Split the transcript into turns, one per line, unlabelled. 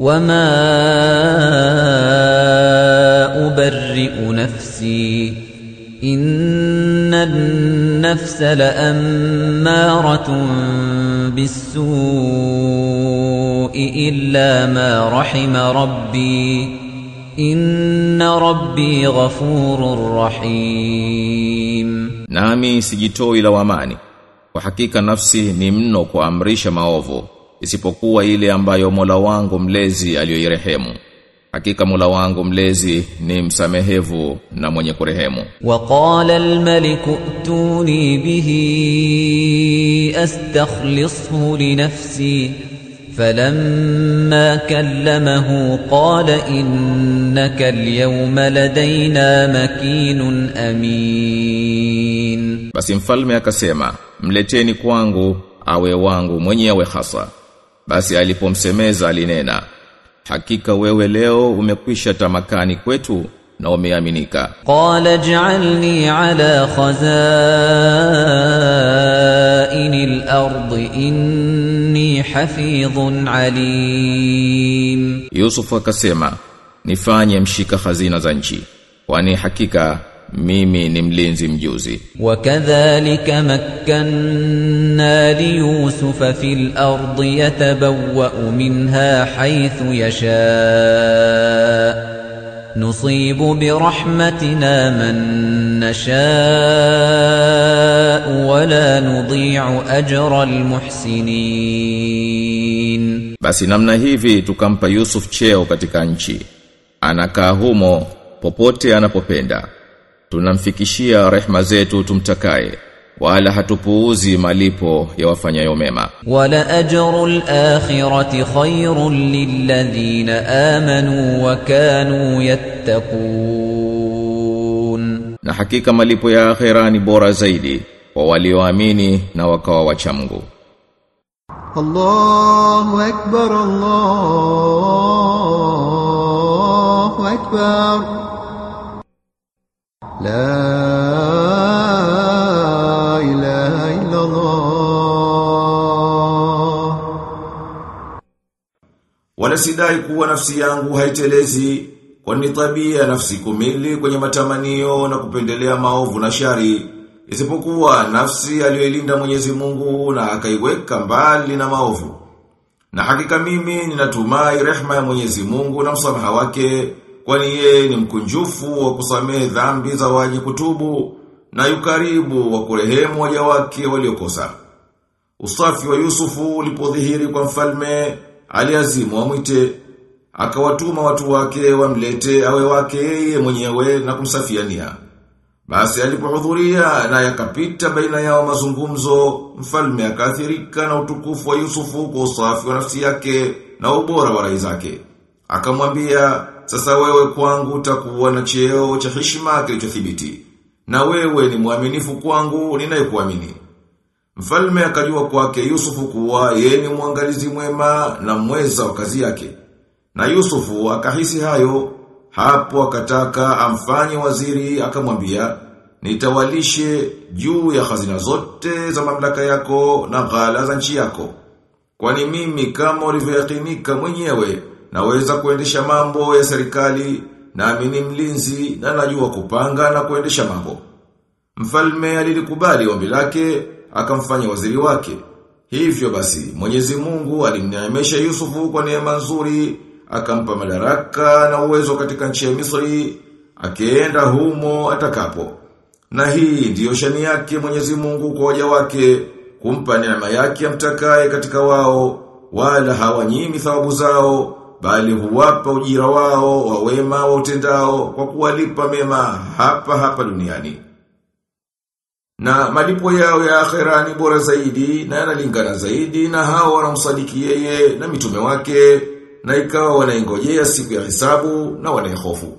وما أبرئ نفسي إن النفس لأمارة بالسوء إلا ما رحم ربي إن ربي غفور رحيم
Nami sijitoi lawamani. Kwa hakika nafsi ni mno kuamrisha maovu, isipokuwa ile ambayo Mola wangu mlezi aliyoirehemu Hakika Mola wangu mlezi ni msamehevu na mwenye kurehemu.
Waqala al-malik utuni bihi astakhlishu li nafsi falamma kallamahu qala innaka al-yawma ladaina makinun amin.
Basi mfalme akasema, mleteni kwangu awe wangu mwenyewe hasa basi alipomsemeza alinena, hakika wewe leo umekwisha tamakani kwetu na umeaminika.
Qala ja'alni ala khazainil ardi inni hafidhun alim.
Yusuf akasema, nifanye mshika hazina za nchi, kwani hakika mimi ni mlinzi mjuzi.
وكذلك مكنا ليوسف في الأرض يتبوأ منها حيث يشاء نصيب برحمتنا من نشاء ولا نضيع أجر المحسنين
Basi namna hivi tukampa Yusuf cheo katika nchi. Anakaa humo popote anapopenda. tunamfikishia rehma zetu tumtakaye wala hatupuuzi malipo ya wafanyayo mema.
Wala ajru alakhirati khairul lilladhina amanu wa kanu yattaqun.
Na hakika malipo ya akhira ni bora zaidi kwa walioamini na wakawa wacha Mungu.
Allahu akbar Allahu akbar. لا إله إلا الله
Wala sidai kuwa nafsi yangu haitelezi kwani tabia ya nafsi kumili kwenye matamanio na kupendelea maovu na shari isipokuwa nafsi aliyoilinda Mwenyezi Mungu na akaiweka mbali na maovu. Na hakika mimi ninatumai rehma ya Mwenyezi Mungu na msamaha wake kwani yeye ni mkunjufu wa kusamehe dhambi za waje kutubu na yukaribu wa kurehemu waja wake waliokosa. Usafi wa Yusufu ulipodhihiri kwa mfalme, aliazimu amwite, akawatuma watu wake wamlete awe wake yeye mwenyewe na kumsafiania. Basi alipohudhuria na yakapita baina yao mazungumzo, mfalme akaathirika na utukufu wa Yusufu kwa usafi wa nafsi yake na ubora wa rai zake. Akamwambia, sasa wewe kwangu utakuwa na cheo cha heshima kilichothibiti. Na wewe ni mwaminifu kwangu ninayekuamini. Mfalme akajua kwake Yusufu kuwa yeye ni mwangalizi mwema na mweza wa kazi yake. Na Yusufu akahisi hayo, hapo akataka amfanye waziri akamwambia, nitawalishe juu ya hazina zote za mamlaka yako na ghala za nchi yako. Kwani mimi kama ulivyoyakinika mwenyewe, naweza kuendesha mambo ya serikali, nami ni mlinzi na najua kupanga na kuendesha mambo. Mfalme alilikubali ombi lake, akamfanya waziri wake. Hivyo basi, Mwenyezi Mungu alimneemesha Yusufu kwa neema nzuri, akampa madaraka na uwezo katika nchi ya Misri, akienda humo atakapo. Na hii ndiyo shani yake Mwenyezi Mungu kwa waja wake, kumpa neema yake amtakaye katika wao, wala hawanyimi thawabu zao, bali huwapa ujira wao wa wema wa utendao kwa kuwalipa mema hapa hapa duniani. Na malipo yao ya akhera ni bora zaidi na yanalingana zaidi na hao wanamsadiki yeye na mitume wake na ikawa wanaingojea siku ya hisabu na wanaihofu.